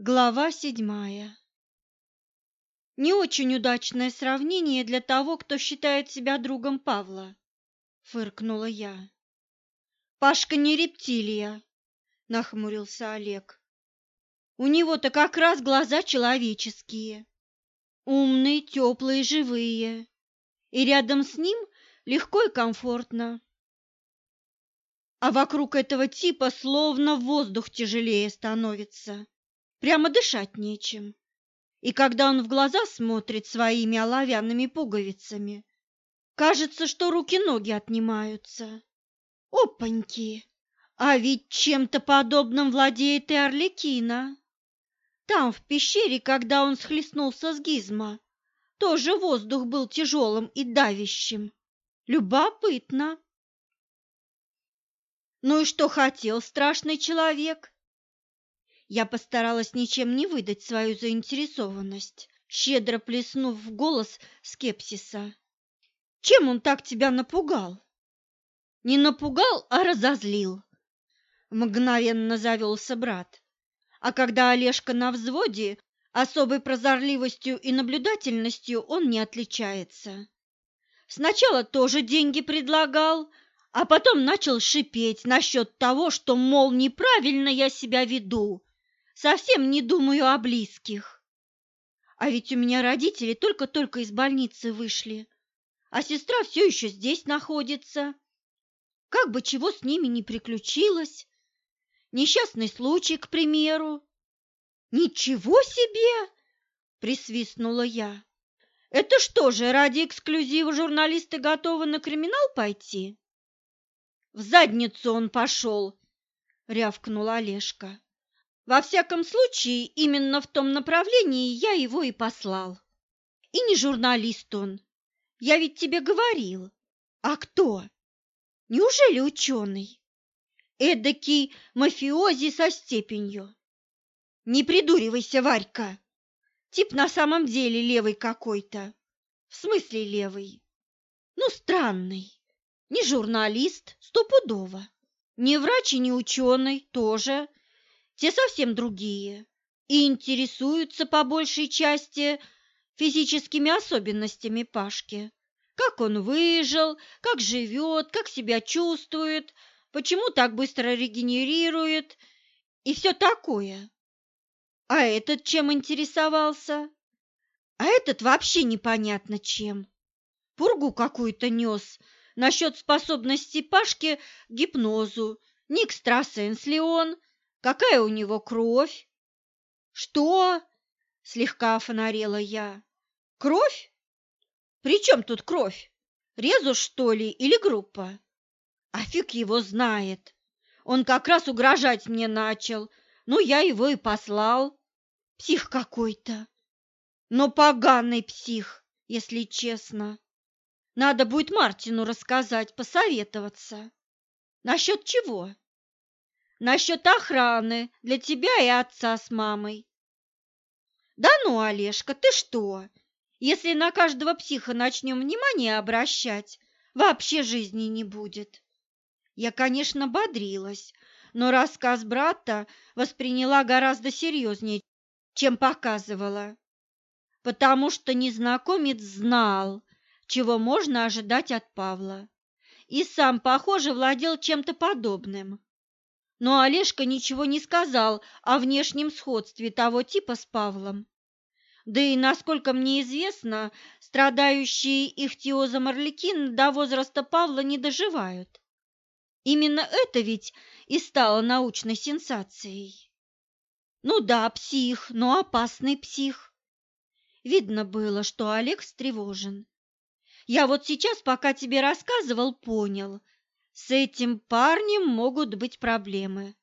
Глава седьмая. Не очень удачное сравнение для того, кто считает себя другом Павла, фыркнула я. Пашка не рептилия, нахмурился Олег. У него-то как раз глаза человеческие, умные, теплые, живые, и рядом с ним легко и комфортно. А вокруг этого типа словно воздух тяжелее становится. Прямо дышать нечем. И когда он в глаза смотрит своими оловянными пуговицами, кажется, что руки-ноги отнимаются. Опаньки! А ведь чем-то подобным владеет и Орликина. Там, в пещере, когда он схлестнулся с Гизмо, тоже воздух был тяжелым и давящим. Любопытно. Ну и что хотел страшный человек? Я постаралась ничем не выдать свою заинтересованность, щедро плеснув в голос скепсиса. «Чем он так тебя напугал?» «Не напугал, а разозлил», — мгновенно завелся брат. А когда Олежка на взводе, особой прозорливостью и наблюдательностью он не отличается. Сначала тоже деньги предлагал, а потом начал шипеть насчет того, что, мол, неправильно я себя веду, Совсем не думаю о близких. А ведь у меня родители только-только из больницы вышли, а сестра все еще здесь находится. Как бы чего с ними не приключилось. Несчастный случай, к примеру. Ничего себе! Присвистнула я. Это что же, ради эксклюзива журналисты готовы на криминал пойти? В задницу он пошел, рявкнул Олежка. Во всяком случае, именно в том направлении я его и послал. И не журналист он. Я ведь тебе говорил. А кто? Неужели ученый? Эдакий мафиози со степенью. Не придуривайся, Варька. Тип на самом деле левый какой-то. В смысле левый? Ну, странный. Не журналист, стопудово. Не врач и не ученый, тоже те совсем другие и интересуются по большей части физическими особенностями Пашки. Как он выжил, как живет, как себя чувствует, почему так быстро регенерирует и все такое. А этот чем интересовался? А этот вообще непонятно чем. Пургу какую-то нес насчет способности Пашки к гипнозу. Не экстрасенс ли он, Какая у него кровь? Что? Слегка фонарела я. Кровь? При чем тут кровь? Резус, что ли, или группа? А фиг его знает. Он как раз угрожать мне начал. Ну, я его и послал. Псих какой-то. Но поганый псих, если честно. Надо будет Мартину рассказать, посоветоваться. Насчет чего? Насчет охраны для тебя и отца с мамой. Да ну, Олежка, ты что? Если на каждого психа начнем внимание обращать, вообще жизни не будет. Я, конечно, бодрилась, но рассказ брата восприняла гораздо серьезнее, чем показывала, потому что незнакомец знал, чего можно ожидать от Павла, и сам, похоже, владел чем-то подобным. Но Олежка ничего не сказал о внешнем сходстве того типа с Павлом. Да и, насколько мне известно, страдающие ихтиозом орликины до возраста Павла не доживают. Именно это ведь и стало научной сенсацией. Ну да, псих, но опасный псих. Видно было, что Олег встревожен. Я вот сейчас, пока тебе рассказывал, понял – с этим парнем могут быть проблемы.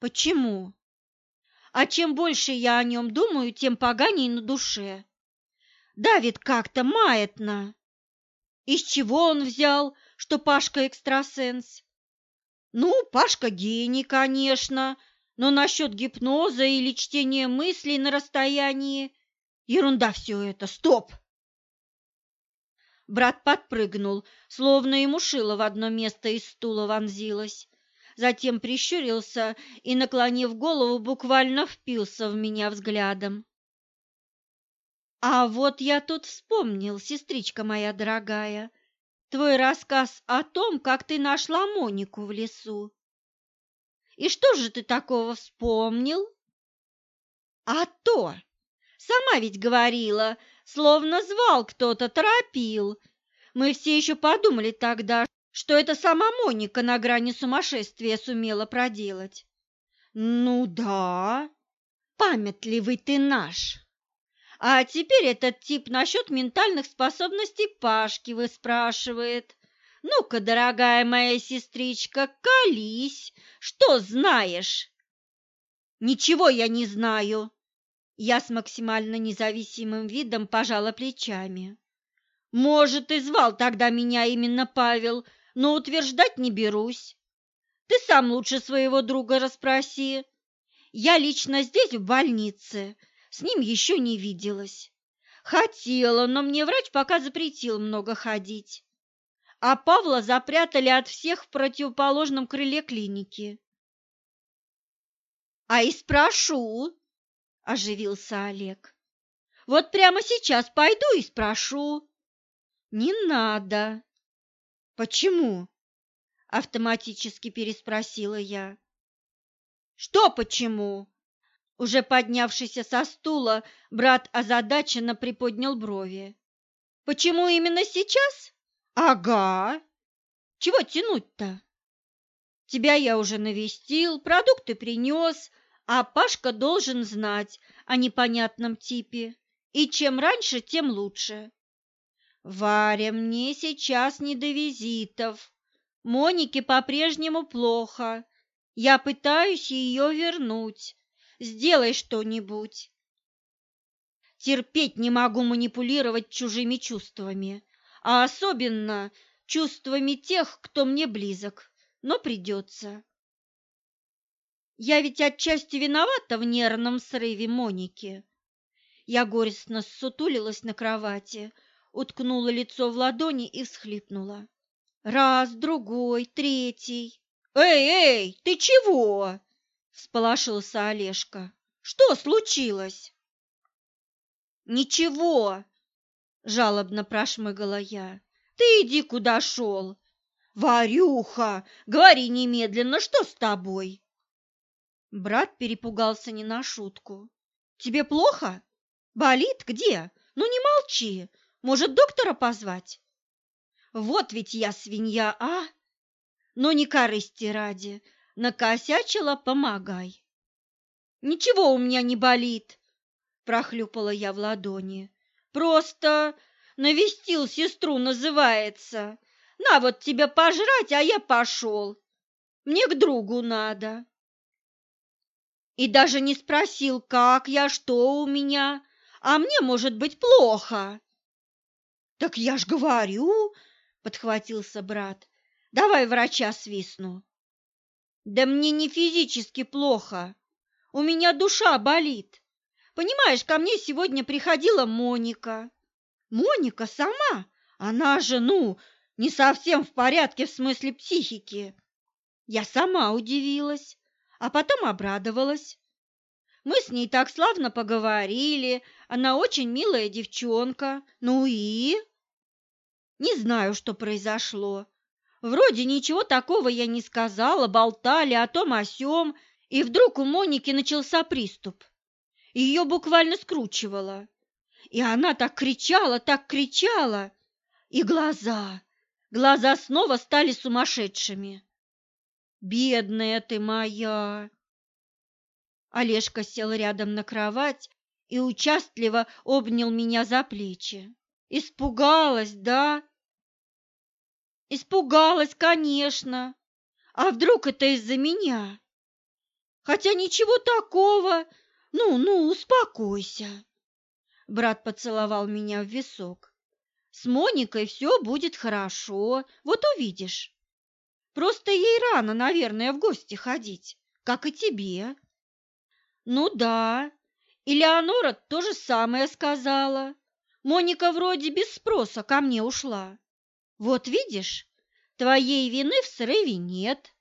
Почему? А чем больше я о нем думаю, тем поганей на душе. Давид как-то маятно. Из чего он взял, что Пашка экстрасенс? Ну, Пашка гений, конечно, но насчет гипноза или чтения мыслей на расстоянии – ерунда все это, стоп! Брат подпрыгнул, словно ему шило в одно место из стула вонзилось. затем прищурился и, наклонив голову, буквально впился в меня взглядом. «А вот я тут вспомнил, сестричка моя дорогая, твой рассказ о том, как ты нашла Монику в лесу. И что же ты такого вспомнил?» «А то! Сама ведь говорила, словно звал кто-то, торопил. Мы все еще подумали тогда, что это сама Моника на грани сумасшествия сумела проделать. Ну да, памятливый ты наш. А теперь этот тип насчет ментальных способностей Пашки выспрашивает. Ну-ка, дорогая моя сестричка, колись, что знаешь? Ничего я не знаю. Я с максимально независимым видом пожала плечами. Может, и звал тогда меня именно Павел, но утверждать не берусь. Ты сам лучше своего друга расспроси. Я лично здесь, в больнице, с ним еще не виделась. Хотела, но мне врач пока запретил много ходить. А Павла запрятали от всех в противоположном крыле клиники. А и спрошу, оживился Олег. Вот прямо сейчас пойду и спрошу. Не надо, «Почему?» – автоматически переспросила я. «Что почему?» Уже поднявшийся со стула, брат озадаченно приподнял брови. «Почему именно сейчас?» «Ага! Чего тянуть-то?» «Тебя я уже навестил, продукты принес, а Пашка должен знать о непонятном типе, и чем раньше, тем лучше. Варя, мне сейчас не до визитов. Монике по-прежнему плохо. Я пытаюсь ее вернуть. Сделай что-нибудь. Терпеть не могу манипулировать чужими чувствами, а особенно чувствами тех, кто мне близок, но придется. Я ведь отчасти виновата в нервном срыве Моники. Я горестно ссутулилась на кровати, уткнула лицо в ладони и всхлипнула. Раз, другой, третий. «Эй, эй, ты чего?» – всполошился Олежка. «Что случилось?» «Ничего!» – жалобно прошмыгала я. «Ты иди, куда шел!» «Варюха, говори немедленно, что с тобой?» Брат перепугался не на шутку. «Тебе плохо? Болит? Где? Ну не молчи, может, доктора позвать? Вот ведь я свинья, а? Но не корысти ради. Накосячила, помогай. Ничего у меня не болит, прохлюпала я в ладони. Просто навестил сестру, называется. На вот тебе пожрать, а я пошел. Мне к другу надо. И даже не спросил, как я, что у меня, а мне может быть плохо. Так я ж говорю, подхватился брат. Давай врача свистну. Да мне не физически плохо. У меня душа болит. Понимаешь, ко мне сегодня приходила Моника. Моника сама? Она же, ну, не совсем в порядке в смысле психики. Я сама удивилась, а потом обрадовалась. Мы с ней так славно поговорили, она очень милая девчонка. Ну и? Не знаю, что произошло. Вроде ничего такого я не сказала, болтали о том о сём, и вдруг у Моники начался приступ. Ее буквально скручивало. И она так кричала, так кричала. И глаза, глаза снова стали сумасшедшими. Бедная ты моя! Олежка сел рядом на кровать и участливо обнял меня за плечи. Испугалась, да? Испугалась, конечно. А вдруг это из-за меня? Хотя ничего такого. Ну, ну, успокойся. Брат поцеловал меня в висок. С Моникой все будет хорошо, вот увидишь. Просто ей рано, наверное, в гости ходить, как и тебе. Ну да, и Леонора то же самое сказала. Моника вроде без спроса ко мне ушла. Вот видишь, твоей вины в срыве нет.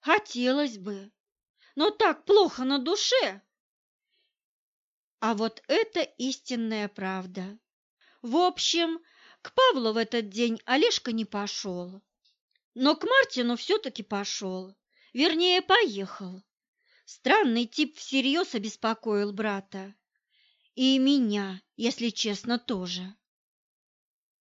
Хотелось бы, но так плохо на душе. А вот это истинная правда. В общем, к Павлу в этот день Олежка не пошел. Но к Мартину все-таки пошел, вернее, поехал. Странный тип всерьез обеспокоил брата. И меня, если честно, тоже.